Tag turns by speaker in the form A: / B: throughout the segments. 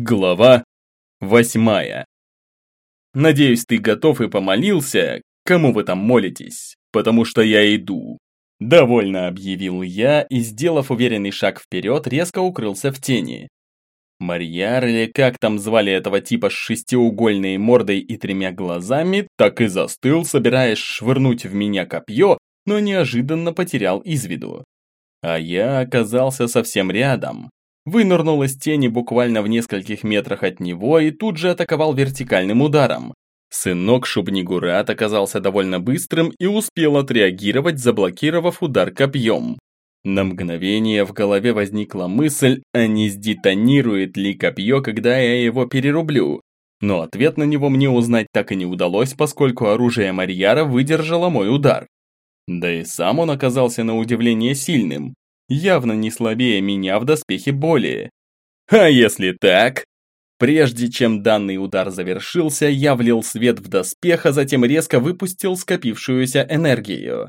A: Глава восьмая. Надеюсь, ты готов и помолился, кому вы там молитесь, потому что я иду. Довольно объявил я и, сделав уверенный шаг вперед, резко укрылся в тени. Марьяр, или как там звали этого типа с шестиугольной мордой и тремя глазами, так и застыл, собираясь швырнуть в меня копье, но неожиданно потерял из виду. А я оказался совсем рядом, вынырнул из тени буквально в нескольких метрах от него и тут же атаковал вертикальным ударом. Сынок Шубнигурат оказался довольно быстрым и успел отреагировать, заблокировав удар копьем. На мгновение в голове возникла мысль, а не сдетонирует ли копье, когда я его перерублю. Но ответ на него мне узнать так и не удалось, поскольку оружие Марьяра выдержало мой удар. Да и сам он оказался на удивление сильным, явно не слабее меня в доспехе боли. А если так? Прежде чем данный удар завершился, я влил свет в доспех, а затем резко выпустил скопившуюся энергию.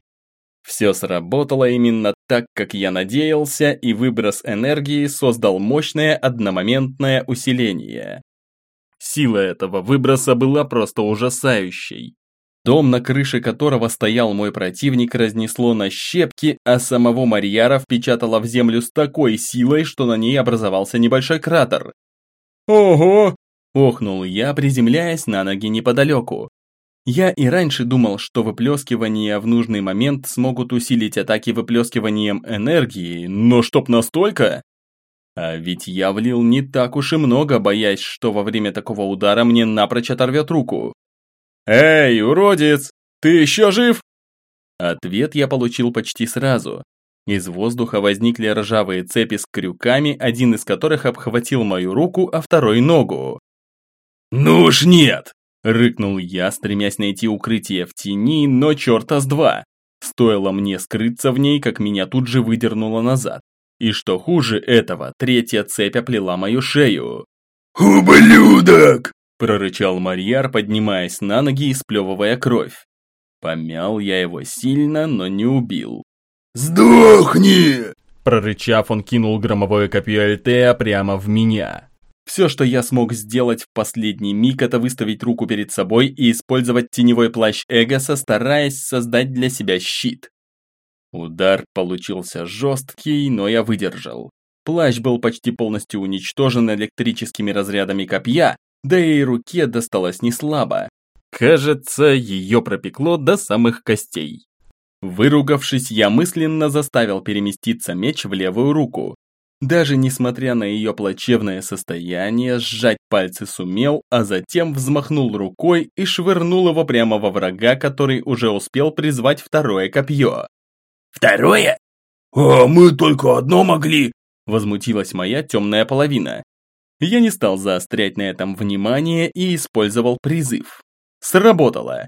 A: Все сработало именно так, как я надеялся, и выброс энергии создал мощное одномоментное усиление. Сила этого выброса была просто ужасающей. Дом, на крыше которого стоял мой противник, разнесло на щепки, а самого Марьяра впечатало в землю с такой силой, что на ней образовался небольшой кратер. «Ого!» – охнул я, приземляясь на ноги неподалеку. Я и раньше думал, что выплескивания в нужный момент смогут усилить атаки выплескиванием энергии, но чтоб настолько? А ведь я влил не так уж и много, боясь, что во время такого удара мне напрочь оторвет руку. «Эй, уродец, ты еще жив?» Ответ я получил почти сразу. Из воздуха возникли ржавые цепи с крюками, один из которых обхватил мою руку, а второй ногу. «Ну уж нет!» – рыкнул я, стремясь найти укрытие в тени, но черта с два. Стоило мне скрыться в ней, как меня тут же выдернуло назад. И что хуже этого, третья цепь оплела мою шею.
B: «Ублюдок!»
A: Прорычал Марьяр, поднимаясь на ноги и сплевывая кровь. Помял я его сильно, но не убил.
B: «Сдохни!»
A: Прорычав, он кинул громовое копье Альтея прямо в меня. Все, что я смог сделать в последний миг, это выставить руку перед собой и использовать теневой плащ Эгоса, стараясь создать для себя щит. Удар получился жесткий, но я выдержал. Плащ был почти полностью уничтожен электрическими разрядами копья, да и руке досталось не слабо. Кажется, ее пропекло до самых костей. Выругавшись, я мысленно заставил переместиться меч в левую руку. Даже несмотря на ее плачевное состояние, сжать пальцы сумел, а затем взмахнул рукой и швырнул его прямо во врага, который уже успел призвать второе копье.
B: «Второе? А мы только одно могли!»
A: Возмутилась моя темная половина. Я не стал заострять на этом внимание и использовал призыв. Сработало.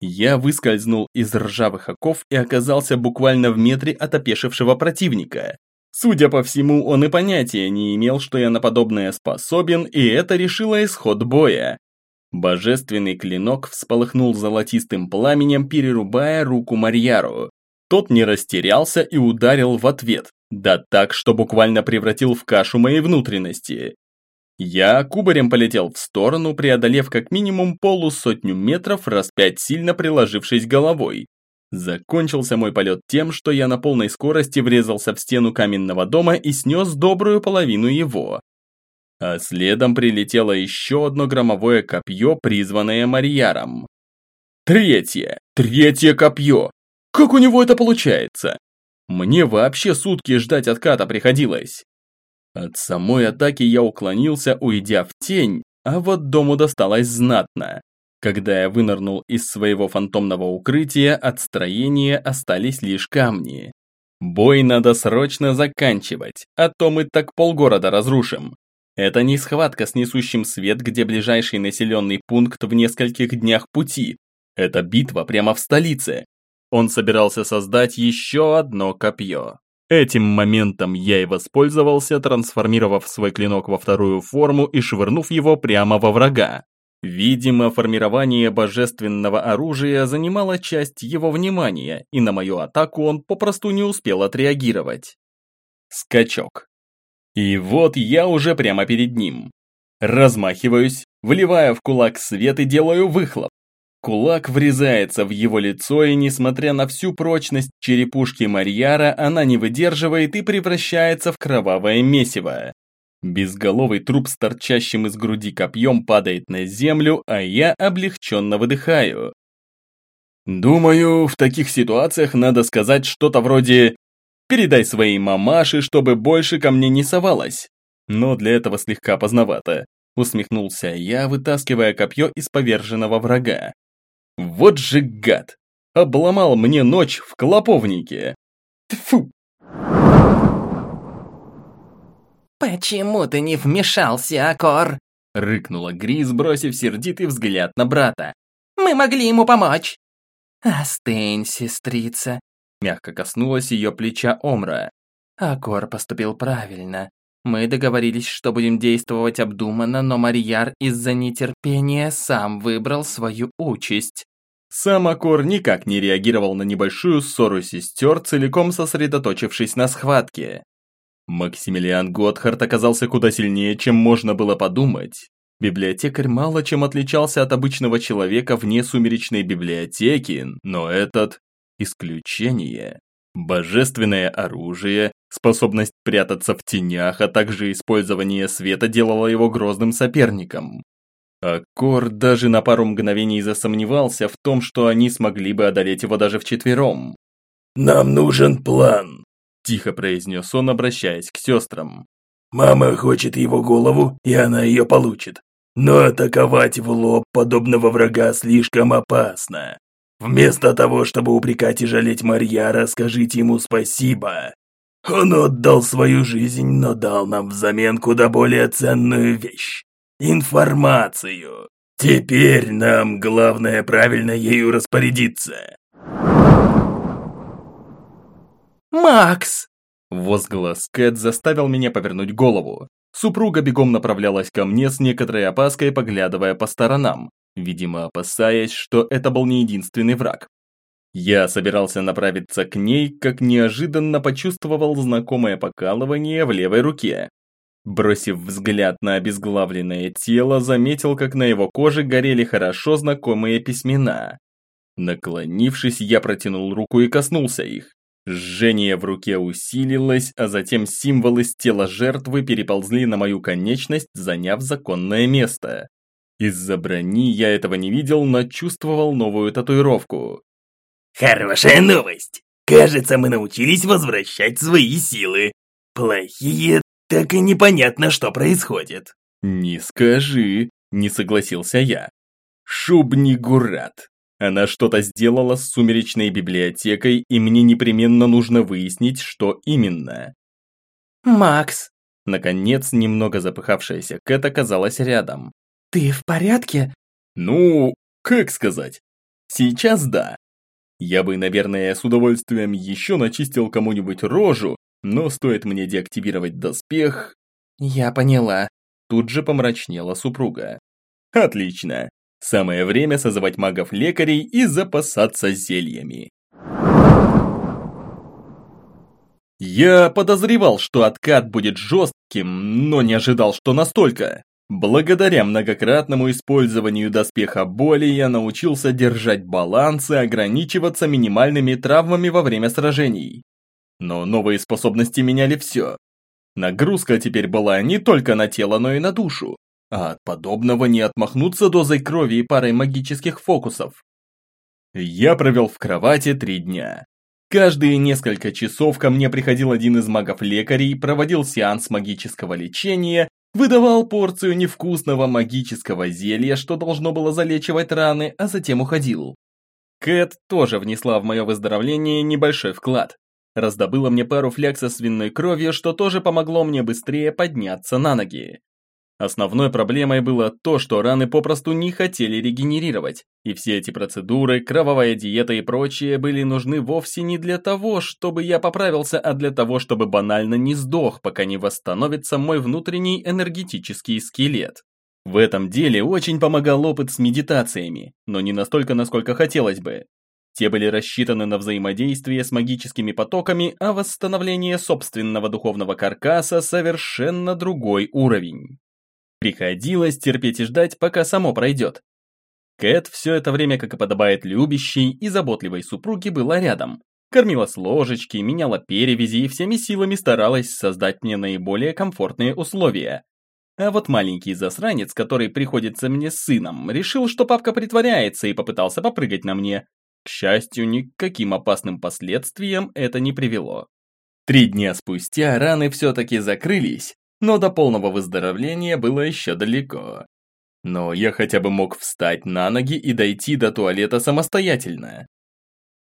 A: Я выскользнул из ржавых оков и оказался буквально в метре от опешившего противника. Судя по всему, он и понятия не имел, что я на подобное способен, и это решило исход боя. Божественный клинок всполыхнул золотистым пламенем, перерубая руку Марьяру. Тот не растерялся и ударил в ответ, да так, что буквально превратил в кашу мои внутренности. Я кубарем полетел в сторону, преодолев как минимум полусотню метров, раз пять сильно приложившись головой. Закончился мой полет тем, что я на полной скорости врезался в стену каменного дома и снес добрую половину его. А следом прилетело еще одно громовое копье, призванное Марьяром. Третье! Третье копье! Как у него это получается? Мне вообще сутки ждать отката приходилось. От самой атаки я уклонился, уйдя в тень, а вот дому досталось знатно. Когда я вынырнул из своего фантомного укрытия, от строения остались лишь камни. Бой надо срочно заканчивать, а то мы так полгорода разрушим. Это не схватка с несущим свет, где ближайший населенный пункт в нескольких днях пути. Это битва прямо в столице. Он собирался создать еще одно копье. Этим моментом я и воспользовался, трансформировав свой клинок во вторую форму и швырнув его прямо во врага. Видимо, формирование божественного оружия занимало часть его внимания, и на мою атаку он попросту не успел отреагировать. Скачок. И вот я уже прямо перед ним. Размахиваюсь, вливая в кулак свет и делаю выхлоп. Кулак врезается в его лицо, и несмотря на всю прочность черепушки Марьяра, она не выдерживает и превращается в кровавое месиво. Безголовый труп с торчащим из груди копьем падает на землю, а я облегченно выдыхаю. Думаю, в таких ситуациях надо сказать что-то вроде «передай своей мамаше, чтобы больше ко мне не совалась». Но для этого слегка поздновато. Усмехнулся я, вытаскивая копье из поверженного врага. Вот же гад! Обломал мне ночь в клоповнике. Тфу!
C: «Почему ты не вмешался, Акор?»
A: Рыкнула Гриз, бросив сердитый взгляд на брата.
C: «Мы могли ему помочь!»
D: «Остынь, сестрица!» Мягко коснулась ее плеча Омра. Акор поступил правильно. Мы договорились, что будем действовать обдуманно, но Марьяр из-за нетерпения сам выбрал свою участь.
A: Сам Акор никак не реагировал на небольшую ссору сестер, целиком сосредоточившись на схватке. Максимилиан Готхард оказался куда сильнее, чем можно было подумать. Библиотекарь мало чем отличался от обычного человека вне сумеречной библиотеки, но этот – исключение. Божественное оружие, способность прятаться в тенях, а также использование света делало его грозным соперником. А Кор даже на пару мгновений засомневался в том, что они смогли бы одолеть его даже вчетвером.
B: «Нам нужен план», –
A: тихо произнес он, обращаясь к сестрам.
B: «Мама хочет его голову, и она ее получит. Но атаковать в лоб подобного врага слишком опасно. Вместо того, чтобы упрекать и жалеть Марьяра, скажите ему спасибо. Он отдал свою жизнь, но дал нам взамен куда более ценную вещь – информацию. Теперь нам главное правильно ею распорядиться.
C: «Макс!»
A: Возглас Кэт заставил меня повернуть голову. Супруга бегом направлялась ко мне с некоторой опаской, поглядывая по сторонам, видимо, опасаясь, что это был не единственный враг. Я собирался направиться к ней, как неожиданно почувствовал знакомое покалывание в левой руке. Бросив взгляд на обезглавленное тело, заметил, как на его коже горели хорошо знакомые письмена. Наклонившись, я протянул руку и коснулся их. Жжение в руке усилилось, а затем символы с тела жертвы переползли на мою конечность, заняв законное место. Из-за брони я этого не видел, но чувствовал новую татуировку.
B: Хорошая новость! Кажется, мы научились возвращать свои силы. Плохие, так и непонятно, что происходит.
A: Не скажи, не согласился я. Шубнигурат. Она что-то сделала с сумеречной библиотекой, и мне непременно нужно выяснить, что именно.
C: «Макс!»
A: Наконец, немного запыхавшаяся Кэт оказалась рядом.
C: «Ты в порядке?»
A: «Ну, как сказать? Сейчас да. Я бы, наверное, с удовольствием еще начистил кому-нибудь рожу, но стоит мне деактивировать доспех...»
C: «Я поняла».
A: Тут же помрачнела супруга. «Отлично. Самое время созывать магов-лекарей и запасаться зельями. Я подозревал, что откат будет жестким, но не ожидал, что настолько. Благодаря многократному использованию доспеха боли я научился держать баланс и ограничиваться минимальными травмами во время сражений. Но новые способности меняли все. Нагрузка теперь была не только на тело, но и на душу а от подобного не отмахнуться дозой крови и парой магических фокусов. Я провел в кровати три дня. Каждые несколько часов ко мне приходил один из магов-лекарей, проводил сеанс магического лечения, выдавал порцию невкусного магического зелья, что должно было залечивать раны, а затем уходил. Кэт тоже внесла в мое выздоровление небольшой вклад. Раздобыла мне пару фляг со свиной кровью, что тоже помогло мне быстрее подняться на ноги. Основной проблемой было то, что раны попросту не хотели регенерировать, и все эти процедуры, кровавая диета и прочее были нужны вовсе не для того, чтобы я поправился, а для того, чтобы банально не сдох, пока не восстановится мой внутренний энергетический скелет. В этом деле очень помогал опыт с медитациями, но не настолько, насколько хотелось бы. Те были рассчитаны на взаимодействие с магическими потоками, а восстановление собственного духовного каркаса совершенно другой уровень. Приходилось терпеть и ждать, пока само пройдет. Кэт все это время, как и подобает любящей и заботливой супруге, была рядом. Кормила с ложечки, меняла перевязи и всеми силами старалась создать мне наиболее комфортные условия. А вот маленький засранец, который приходится мне с сыном, решил, что папка притворяется и попытался попрыгать на мне. К счастью, ни к каким опасным последствиям это не привело. Три дня спустя раны все-таки закрылись, но до полного выздоровления было еще далеко. Но я хотя бы мог встать на ноги и дойти до туалета самостоятельно.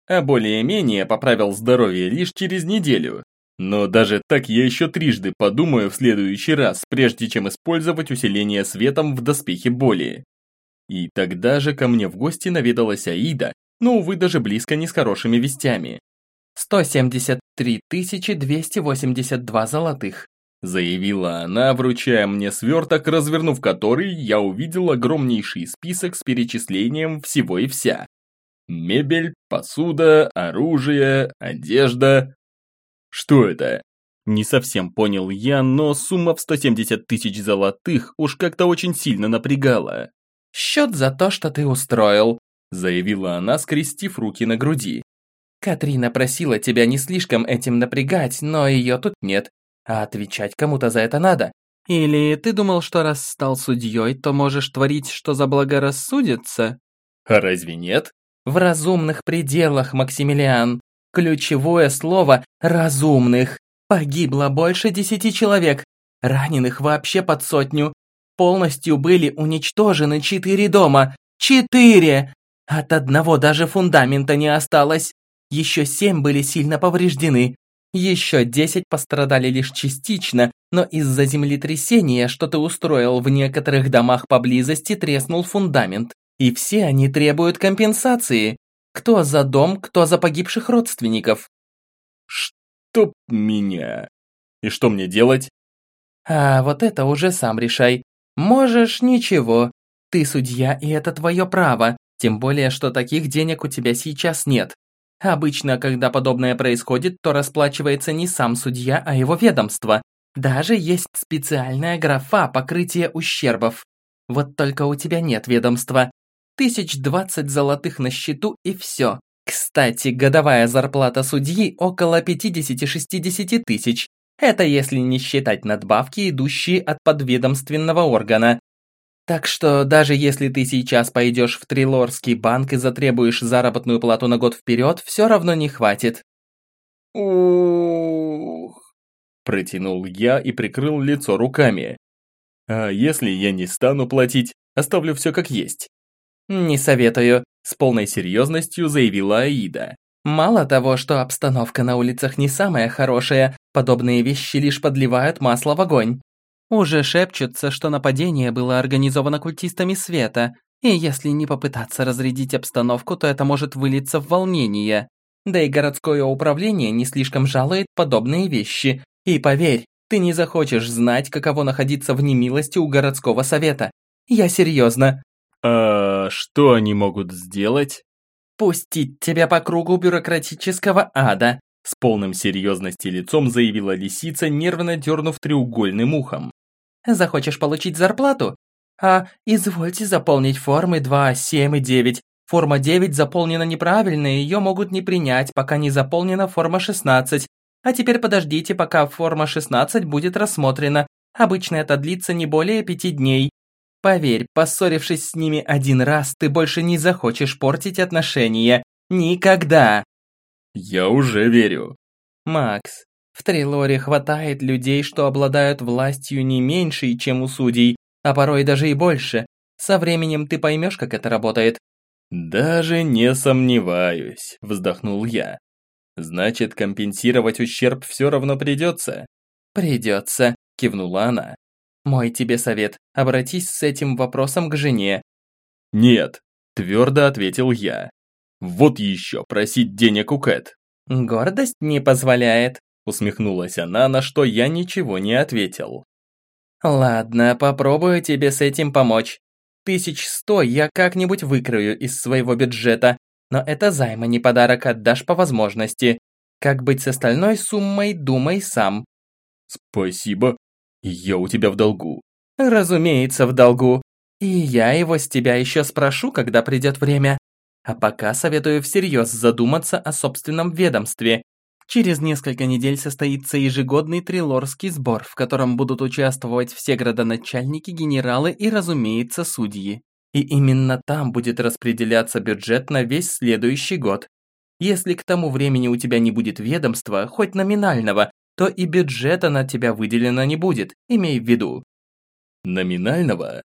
A: А более-менее поправил здоровье лишь через неделю. Но даже так я еще трижды подумаю в следующий раз, прежде чем использовать усиление светом в доспехе боли. И тогда же ко мне в гости наведалась Аида, но, увы, даже близко не с хорошими вестями.
D: 173 282 золотых
A: заявила она, вручая мне сверток, развернув который, я увидел огромнейший список с перечислением всего и вся. Мебель, посуда, оружие, одежда. Что это? Не совсем понял я, но сумма в 170 тысяч золотых уж как-то очень сильно напрягала.
D: «Счет за то, что ты устроил»,
A: заявила она, скрестив руки на груди.
D: «Катрина просила тебя не слишком этим напрягать, но ее тут нет. А отвечать кому-то за это надо. Или ты думал, что раз стал судьей, то можешь творить, что заблагорассудится?
A: А разве нет?
D: В разумных пределах, Максимилиан. Ключевое слово «разумных». Погибло больше десяти человек. Раненых вообще под сотню. Полностью были уничтожены четыре дома. Четыре! От одного даже фундамента не осталось. Еще семь были сильно повреждены. Еще 10 пострадали лишь частично, но из-за землетрясения, что ты устроил в некоторых домах поблизости, треснул фундамент. И все они требуют компенсации. Кто за дом, кто за погибших родственников.
A: Чтоб меня. И что мне делать?
D: А вот это уже сам решай. Можешь ничего. Ты судья, и это твое право. Тем более, что таких денег у тебя сейчас нет. Обычно, когда подобное происходит, то расплачивается не сам судья, а его ведомство. Даже есть специальная графа покрытия ущербов. Вот только у тебя нет ведомства. Тысяч двадцать золотых на счету и все. Кстати, годовая зарплата судьи около 50-60 тысяч. Это если не считать надбавки, идущие от подведомственного органа. Так что даже если ты сейчас пойдешь в Трилорский банк и затребуешь заработную плату на год вперед, все равно не хватит.
A: Ух. Протянул я и прикрыл лицо руками. А если я не стану платить, оставлю все как есть?
D: Не советую, с полной серьезностью заявила Аида. Мало того, что обстановка на улицах не самая хорошая, подобные вещи лишь подливают масло в огонь. Уже шепчутся, что нападение было организовано культистами света, и если не попытаться разрядить обстановку, то это может вылиться в волнение. Да и городское управление не слишком жалует подобные вещи. И поверь, ты не захочешь знать, каково находиться в немилости у городского совета. Я серьезно.
A: А что они могут сделать?
D: Пустить тебя по кругу бюрократического ада.
A: С полным серьезности лицом заявила лисица, нервно дернув треугольным ухом.
D: Захочешь получить зарплату? А извольте заполнить формы 2, 7 и 9. Форма 9 заполнена неправильно, и ее могут не принять, пока не заполнена форма 16. А теперь подождите, пока форма 16 будет рассмотрена. Обычно это длится не более пяти дней. Поверь, поссорившись с ними один раз, ты больше не захочешь портить отношения. Никогда.
A: Я уже верю.
D: Макс, в Трилоре хватает людей, что обладают властью не меньшей, чем у судей, а порой даже и больше. Со временем ты поймешь, как это работает».
A: «Даже не сомневаюсь», – вздохнул я. «Значит, компенсировать ущерб все равно придется?»
D: «Придется», – кивнула она. «Мой тебе совет, обратись с этим вопросом к жене».
A: «Нет», – твердо ответил я. «Вот еще просить денег у Кэт».
D: «Гордость не позволяет»,
A: Усмехнулась она, на что я ничего не ответил.
D: «Ладно, попробую тебе с этим помочь. Тысяч сто я как-нибудь выкрою из своего бюджета, но это займа не подарок, отдашь по возможности. Как быть с остальной суммой, думай сам».
A: «Спасибо. Я у тебя в долгу.
D: Разумеется, в долгу. И я его с тебя еще спрошу, когда придет время. А пока советую всерьез задуматься о собственном ведомстве. Через несколько недель состоится ежегодный трилорский сбор, в котором будут участвовать все градоначальники, генералы и, разумеется, судьи. И именно там будет распределяться бюджет на весь следующий год. Если к тому времени у тебя не будет ведомства, хоть номинального, то и бюджета на тебя выделено не будет, имей в виду.
A: Номинального?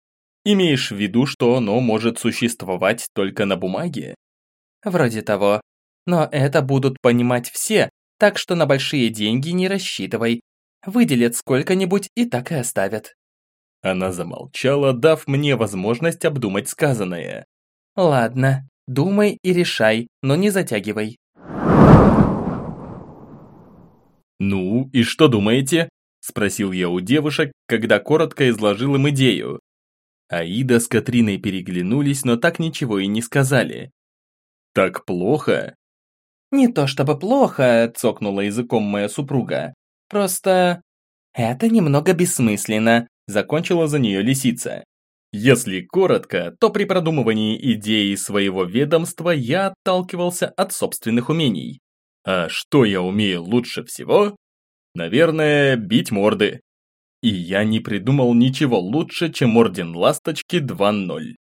A: Имеешь в виду, что оно может существовать только на бумаге?
D: Вроде того. Но это будут понимать все, так что на большие деньги не рассчитывай. Выделят сколько-нибудь и так и оставят.
A: Она замолчала, дав мне возможность обдумать сказанное.
D: Ладно, думай и решай, но не затягивай.
A: «Ну, и что думаете?» – спросил я у девушек, когда коротко изложил им идею. Аида с Катриной переглянулись, но так ничего и не сказали. «Так плохо?»
D: «Не то чтобы плохо», – цокнула языком моя супруга. «Просто... это немного бессмысленно», – закончила за нее лисица.
A: Если коротко, то при продумывании идеи своего ведомства я отталкивался от собственных умений. А что я умею лучше всего? Наверное, бить морды. И я не придумал ничего лучше, чем Орден Ласточки 2.0.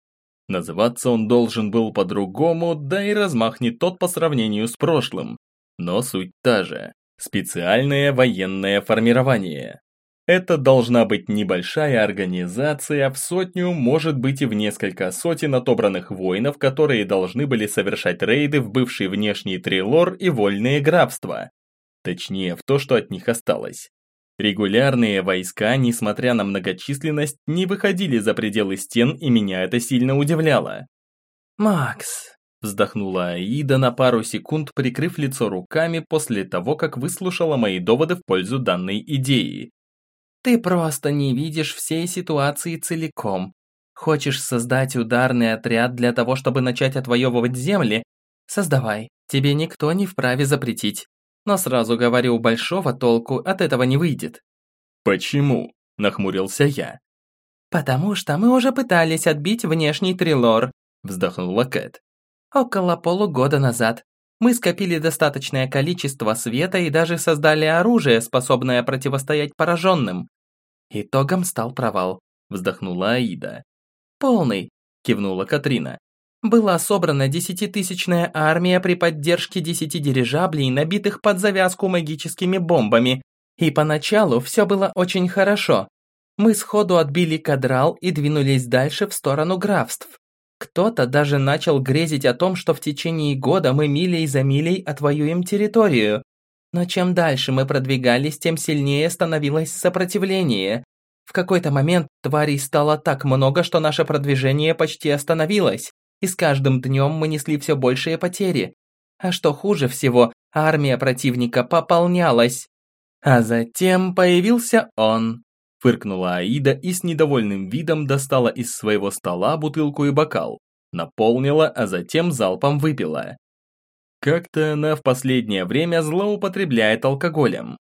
A: Называться он должен был по-другому, да и размах не тот по сравнению с прошлым. Но суть та же. Специальное военное формирование. Это должна быть небольшая организация в сотню, может быть и в несколько сотен отобранных воинов, которые должны были совершать рейды в бывший внешний Трилор и вольные графства. Точнее, в то, что от них осталось. Регулярные войска, несмотря на многочисленность, не выходили за пределы стен, и меня это сильно удивляло.
D: «Макс», – вздохнула Аида на пару секунд, прикрыв лицо руками после того, как выслушала мои доводы в пользу данной идеи. «Ты просто не видишь всей ситуации целиком. Хочешь создать ударный отряд для того, чтобы начать отвоевывать земли? Создавай, тебе никто не вправе запретить. Но сразу говорю, большого толку от этого не выйдет.
A: «Почему?» – нахмурился я.
D: «Потому что мы уже пытались отбить внешний трилор», – вздохнула Кэт. «Около полугода назад. Мы скопили достаточное количество света и даже создали оружие, способное противостоять пораженным. Итогом стал провал», – вздохнула Аида. «Полный», – кивнула Катрина была собрана десятитысячная армия при поддержке десяти дирижаблей, набитых под завязку магическими бомбами. И поначалу все было очень хорошо. Мы сходу отбили кадрал и двинулись дальше в сторону графств. Кто-то даже начал грезить о том, что в течение года мы милей за милей отвоюем территорию. Но чем дальше мы продвигались, тем сильнее становилось сопротивление. В какой-то момент тварей стало так много, что наше продвижение почти остановилось и с каждым днем мы несли все большие потери. А что хуже всего, армия противника пополнялась. А затем появился он. Фыркнула Аида и с недовольным видом достала из своего стола бутылку и бокал. Наполнила, а затем залпом выпила. Как-то она в последнее время злоупотребляет алкоголем.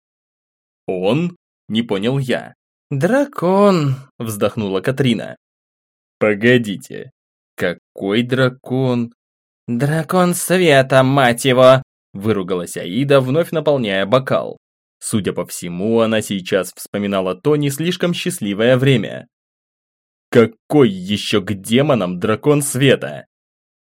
D: «Он?» – не понял я. «Дракон!» – вздохнула Катрина. «Погодите, какой дракон? Дракон света, мать его! Выругалась Аида, вновь наполняя бокал. Судя по всему, она сейчас вспоминала то не слишком счастливое время. Какой еще к демонам дракон света?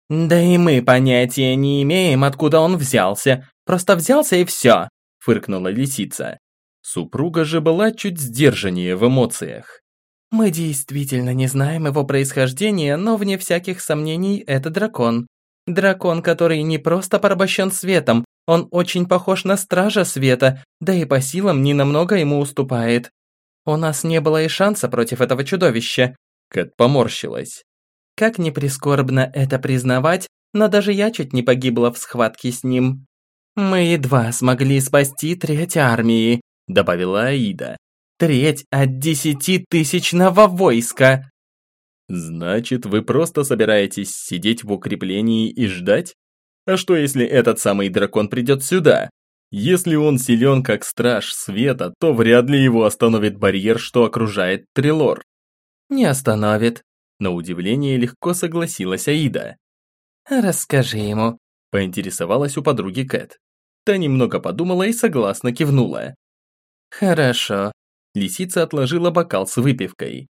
D: Да и мы понятия не имеем, откуда он взялся. Просто взялся и все, фыркнула лисица. Супруга же была чуть сдержаннее в эмоциях. Мы действительно не знаем его происхождения, но вне всяких сомнений это дракон. Дракон, который не просто порабощен светом, он очень похож на стража света, да и по силам не намного ему уступает. У нас не было и шанса против этого чудовища. Кэт поморщилась. Как ни прискорбно это признавать, но даже я чуть не погибла в схватке с ним. Мы едва смогли спасти треть армии, добавила Аида. Треть от десятитысячного войска!» «Значит, вы просто собираетесь сидеть в укреплении и ждать? А что, если этот самый дракон придет сюда? Если он силен как страж света, то вряд ли его остановит барьер, что окружает Трилор. Не остановит.
A: На удивление легко согласилась Аида.
D: Расскажи ему.
A: Поинтересовалась у подруги Кэт. Та немного подумала и согласно кивнула.
D: Хорошо.
A: Лисица отложила бокал с выпивкой.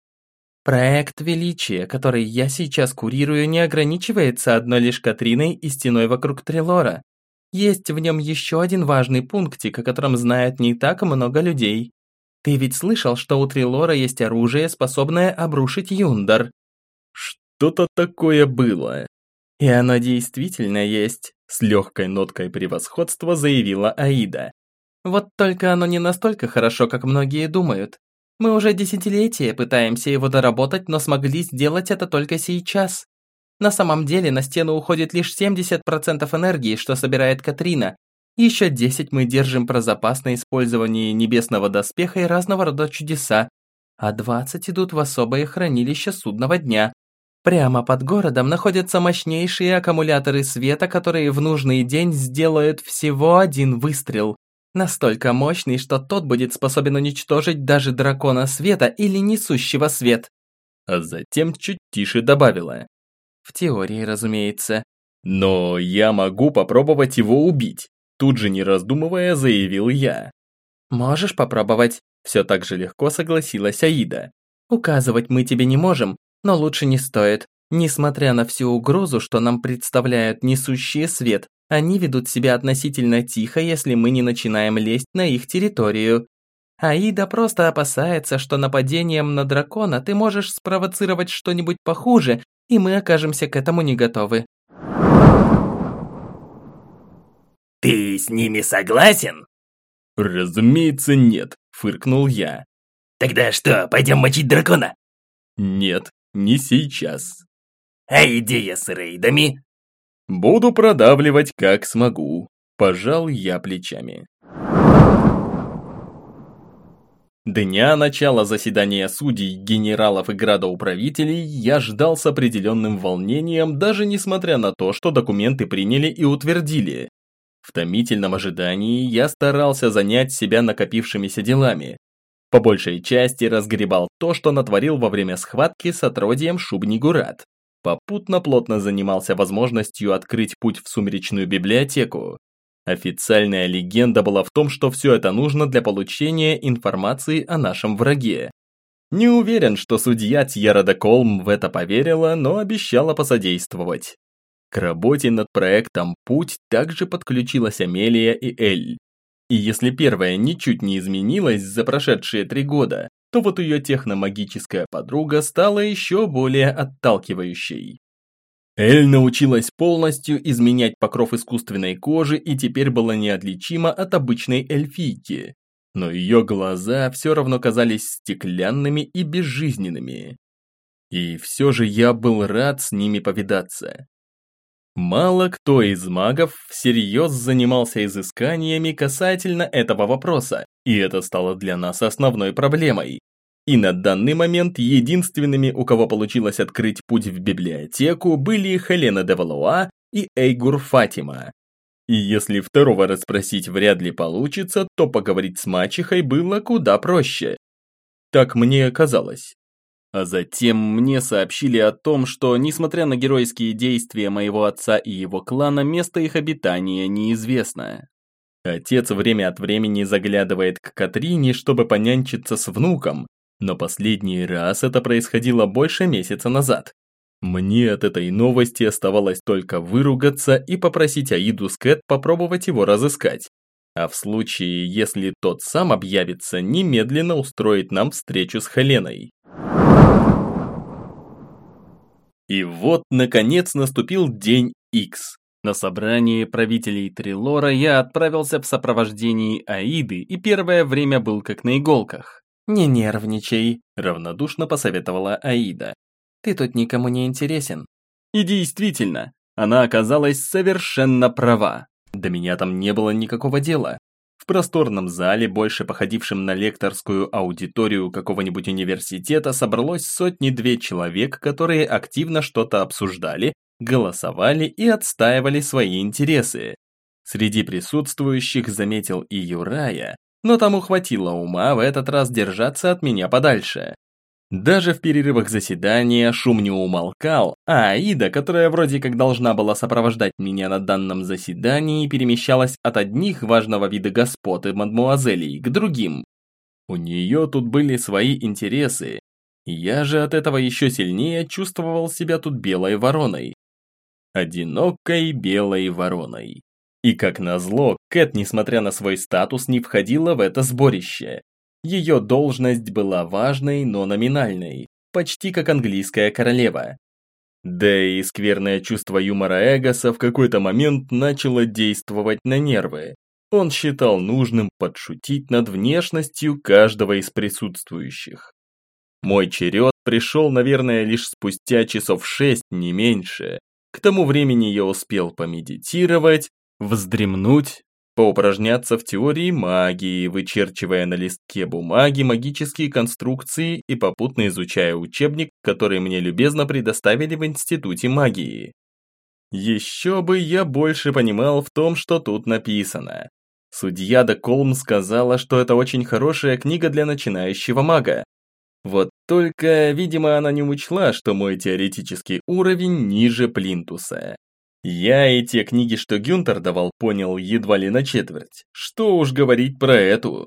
D: Проект величия, который я сейчас курирую, не ограничивается одной лишь Катриной и стеной вокруг Трелора. Есть в нем еще один важный пунктик, о котором знает не так много людей. Ты ведь слышал, что у Трилора есть оружие, способное обрушить Юндар?
A: Что-то такое было.
D: И оно действительно есть,
A: с легкой ноткой превосходства заявила Аида.
D: Вот только оно не настолько хорошо, как многие думают. Мы уже десятилетия пытаемся его доработать, но смогли сделать это только сейчас. На самом деле на стену уходит лишь 70% энергии, что собирает Катрина. Еще 10 мы держим про запас на использование небесного доспеха и разного рода чудеса, а 20 идут в особое хранилище судного дня. Прямо под городом находятся мощнейшие аккумуляторы света, которые в нужный день сделают всего один выстрел. Настолько мощный, что тот будет способен уничтожить даже дракона света или несущего свет.
A: А затем чуть тише добавила.
D: В теории, разумеется.
A: Но я могу попробовать его убить. Тут же не раздумывая заявил я.
D: Можешь попробовать. Все так же легко согласилась Аида. Указывать мы тебе не можем, но лучше не стоит. Несмотря на всю угрозу, что нам представляют несущие свет, они ведут себя относительно тихо, если мы не начинаем лезть на их территорию. Аида просто опасается, что нападением на дракона ты можешь спровоцировать что-нибудь похуже, и мы окажемся к этому не готовы.
B: «Ты с ними согласен?»
A: «Разумеется, нет», — фыркнул я.
B: «Тогда что, пойдем мочить дракона?»
A: «Нет, не сейчас».
B: «А идея с рейдами?»
A: «Буду продавливать как смогу», – пожал я плечами. Дня начала заседания судей, генералов и градоуправителей я ждал с определенным волнением, даже несмотря на то, что документы приняли и утвердили. В томительном ожидании я старался занять себя накопившимися делами. По большей части разгребал то, что натворил во время схватки с отродьем Шубнигурат. Попутно плотно занимался возможностью открыть путь в сумеречную библиотеку. Официальная легенда была в том, что все это нужно для получения информации о нашем враге. Не уверен, что судья Тьера Колм в это поверила, но обещала посодействовать. К работе над проектом «Путь» также подключилась Амелия и Эль. И если первая ничуть не изменилась за прошедшие три года, то вот ее техномагическая подруга стала еще более отталкивающей. Эль научилась полностью изменять покров искусственной кожи и теперь была неотличима от обычной эльфийки. Но ее глаза все равно казались стеклянными и безжизненными. И все же я был рад с ними повидаться. Мало кто из магов всерьез занимался изысканиями касательно этого вопроса, и это стало для нас основной проблемой. И на данный момент единственными, у кого получилось открыть путь в библиотеку, были Хелена де Валуа и Эйгур Фатима. И если второго расспросить вряд ли получится, то поговорить с мачехой было куда проще. Так мне казалось. А затем мне сообщили о том, что, несмотря на геройские действия моего отца и его клана, место их обитания неизвестно. Отец время от времени заглядывает к Катрине, чтобы понянчиться с внуком, но последний раз это происходило больше месяца назад. Мне от этой новости оставалось только выругаться и попросить Аиду Скэт попробовать его разыскать. А в случае, если тот сам объявится, немедленно устроить нам встречу с Хеленой. И вот, наконец, наступил день X. На собрании правителей Трилора я отправился в сопровождении Аиды и первое время был как на иголках.
D: «Не нервничай», –
A: равнодушно посоветовала Аида.
D: «Ты тут никому не интересен».
A: И действительно, она оказалась совершенно права. До меня там не было никакого дела. Просторном зале, больше походившем на лекторскую аудиторию какого-нибудь университета, собралось сотни-две человек, которые активно что-то обсуждали, голосовали и отстаивали свои интересы. Среди присутствующих заметил и Юрая, но тому хватило ума в этот раз держаться от меня подальше. Даже в перерывах заседания шум не умолкал, а Аида, которая вроде как должна была сопровождать меня на данном заседании, перемещалась от одних важного вида господ и мадмуазелей к другим. У нее тут были свои интересы. Я же от этого еще сильнее чувствовал себя тут белой вороной. Одинокой белой вороной. И как назло, Кэт, несмотря на свой статус, не входила в это сборище. Ее должность была важной, но номинальной, почти как английская королева. Да и скверное чувство юмора Эгоса в какой-то момент начало действовать на нервы. Он считал нужным подшутить над внешностью каждого из присутствующих. Мой черед пришел, наверное, лишь спустя часов шесть, не меньше. К тому времени я успел помедитировать, вздремнуть, поупражняться в теории магии, вычерчивая на листке бумаги магические конструкции и попутно изучая учебник, который мне любезно предоставили в Институте магии. Еще бы я больше понимал в том, что тут написано. Судья Де Колм сказала, что это очень хорошая книга для начинающего мага. Вот только, видимо, она не учла, что мой теоретический уровень ниже плинтуса. Я и те книги, что Гюнтер давал, понял едва ли на четверть. Что уж говорить про эту.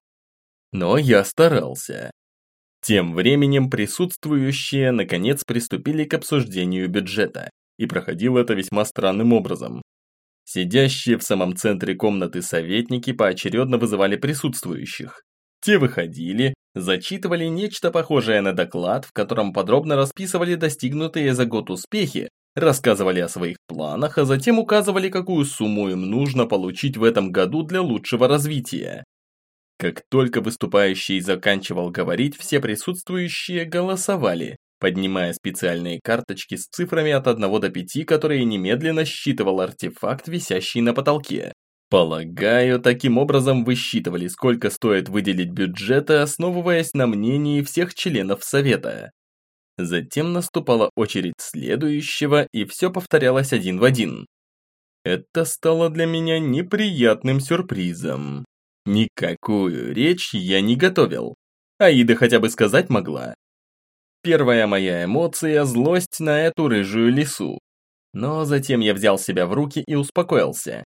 A: Но я старался. Тем временем присутствующие наконец приступили к обсуждению бюджета. И проходило это весьма странным образом. Сидящие в самом центре комнаты советники поочередно вызывали присутствующих. Те выходили, зачитывали нечто похожее на доклад, в котором подробно расписывали достигнутые за год успехи, рассказывали о своих планах, а затем указывали, какую сумму им нужно получить в этом году для лучшего развития. Как только выступающий заканчивал говорить, все присутствующие голосовали, поднимая специальные карточки с цифрами от 1 до 5, которые немедленно считывал артефакт, висящий на потолке. Полагаю, таким образом высчитывали, сколько стоит выделить бюджета, основываясь на мнении всех членов совета. Затем наступала очередь следующего, и все повторялось один в один. Это стало для меня неприятным сюрпризом. Никакую речь я не готовил. Аида хотя бы сказать могла. Первая моя эмоция – злость на эту рыжую лису. Но затем я взял себя в руки и успокоился.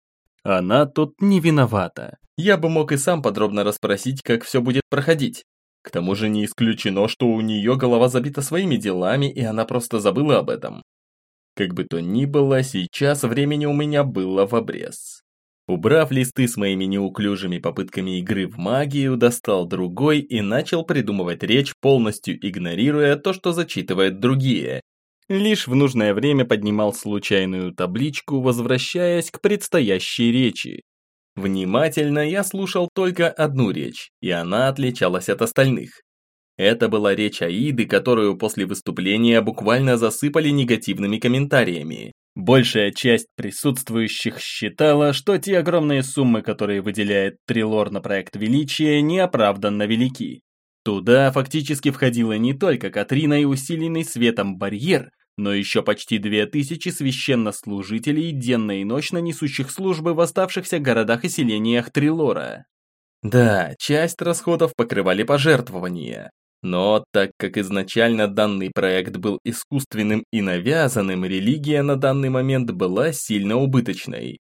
A: Она тут не виновата. Я бы мог и сам подробно расспросить, как все будет проходить. К тому же не исключено, что у нее голова забита своими делами, и она просто забыла об этом. Как бы то ни было, сейчас времени у меня было в обрез. Убрав листы с моими неуклюжими попытками игры в магию, достал другой и начал придумывать речь, полностью игнорируя то, что зачитывают другие. Лишь в нужное время поднимал случайную табличку, возвращаясь к предстоящей речи. Внимательно я слушал только одну речь, и она отличалась от остальных. Это была речь Аиды, которую после выступления буквально засыпали негативными комментариями. Большая часть присутствующих считала, что те огромные суммы, которые выделяет Трилор на проект Величия, неоправданно велики. Туда фактически входила не только Катрина и усиленный светом барьер, но еще почти две тысячи священнослужителей, денно и ночно несущих службы в оставшихся городах и селениях Трилора. Да, часть расходов покрывали пожертвования, но так как изначально данный проект был искусственным и навязанным, религия на данный момент была сильно убыточной.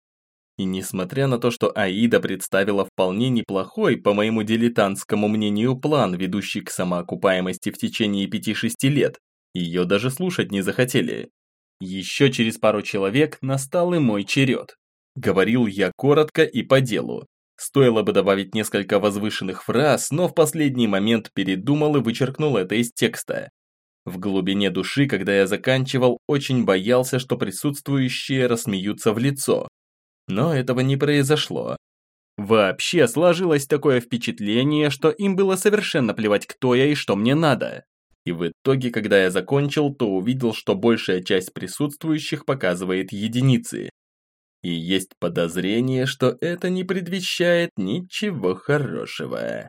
A: И несмотря на то, что Аида представила вполне неплохой, по моему дилетантскому мнению, план, ведущий к самоокупаемости в течение 5-6 лет, ее даже слушать не захотели. Еще через пару человек настал и мой черед. Говорил я коротко и по делу. Стоило бы добавить несколько возвышенных фраз, но в последний момент передумал и вычеркнул это из текста. В глубине души, когда я заканчивал, очень боялся, что присутствующие рассмеются в лицо. Но этого не произошло. Вообще сложилось такое впечатление, что им было совершенно плевать, кто я и что мне надо. И в итоге, когда я закончил, то увидел, что большая часть присутствующих показывает единицы. И есть подозрение, что это не предвещает ничего хорошего.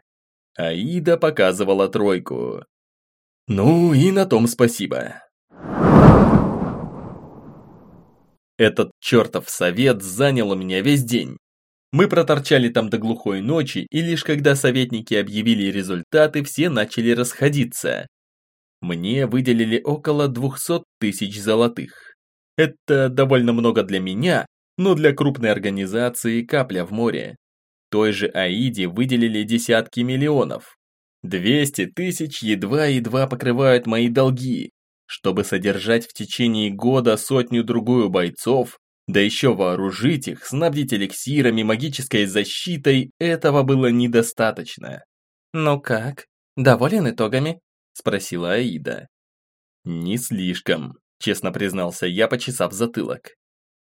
A: Аида показывала тройку. Ну и на том спасибо. Этот чертов совет занял у меня весь день. Мы проторчали там до глухой ночи, и лишь когда советники объявили результаты, все начали расходиться. Мне выделили около 200 тысяч золотых. Это довольно много для меня, но для крупной организации капля в море. Той же Аиде выделили десятки миллионов. 200 тысяч едва-едва покрывают мои долги. Чтобы содержать в течение года сотню-другую бойцов, да еще вооружить их, снабдить эликсирами, магической защитой, этого было недостаточно.
D: «Ну как, доволен итогами?»
A: – спросила Аида. «Не слишком», – честно признался я, почесав затылок.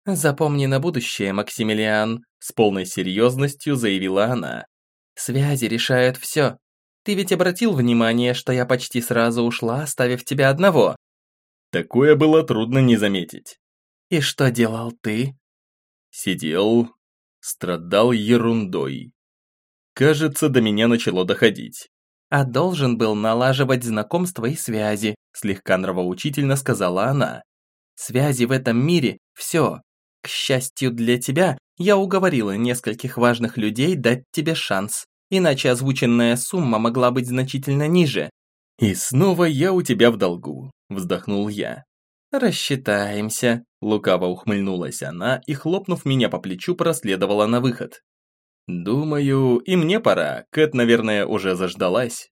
D: «Запомни на будущее, Максимилиан», – с полной серьезностью заявила она. «Связи решают все. Ты ведь обратил внимание, что я почти сразу ушла, оставив тебя одного?»
A: Такое было трудно не заметить.
D: «И что делал ты?»
A: Сидел, страдал ерундой. Кажется, до меня начало доходить.
D: «А должен был налаживать знакомства и связи», слегка нравоучительно сказала она. «Связи в этом мире – все. К счастью для тебя, я уговорила нескольких важных людей дать тебе шанс, иначе озвученная сумма могла быть значительно ниже».
A: «И снова я у тебя в долгу», – вздохнул я.
D: «Рассчитаемся», – лукаво ухмыльнулась она и, хлопнув меня по плечу, проследовала на выход.
A: «Думаю, и мне пора, Кэт, наверное, уже заждалась».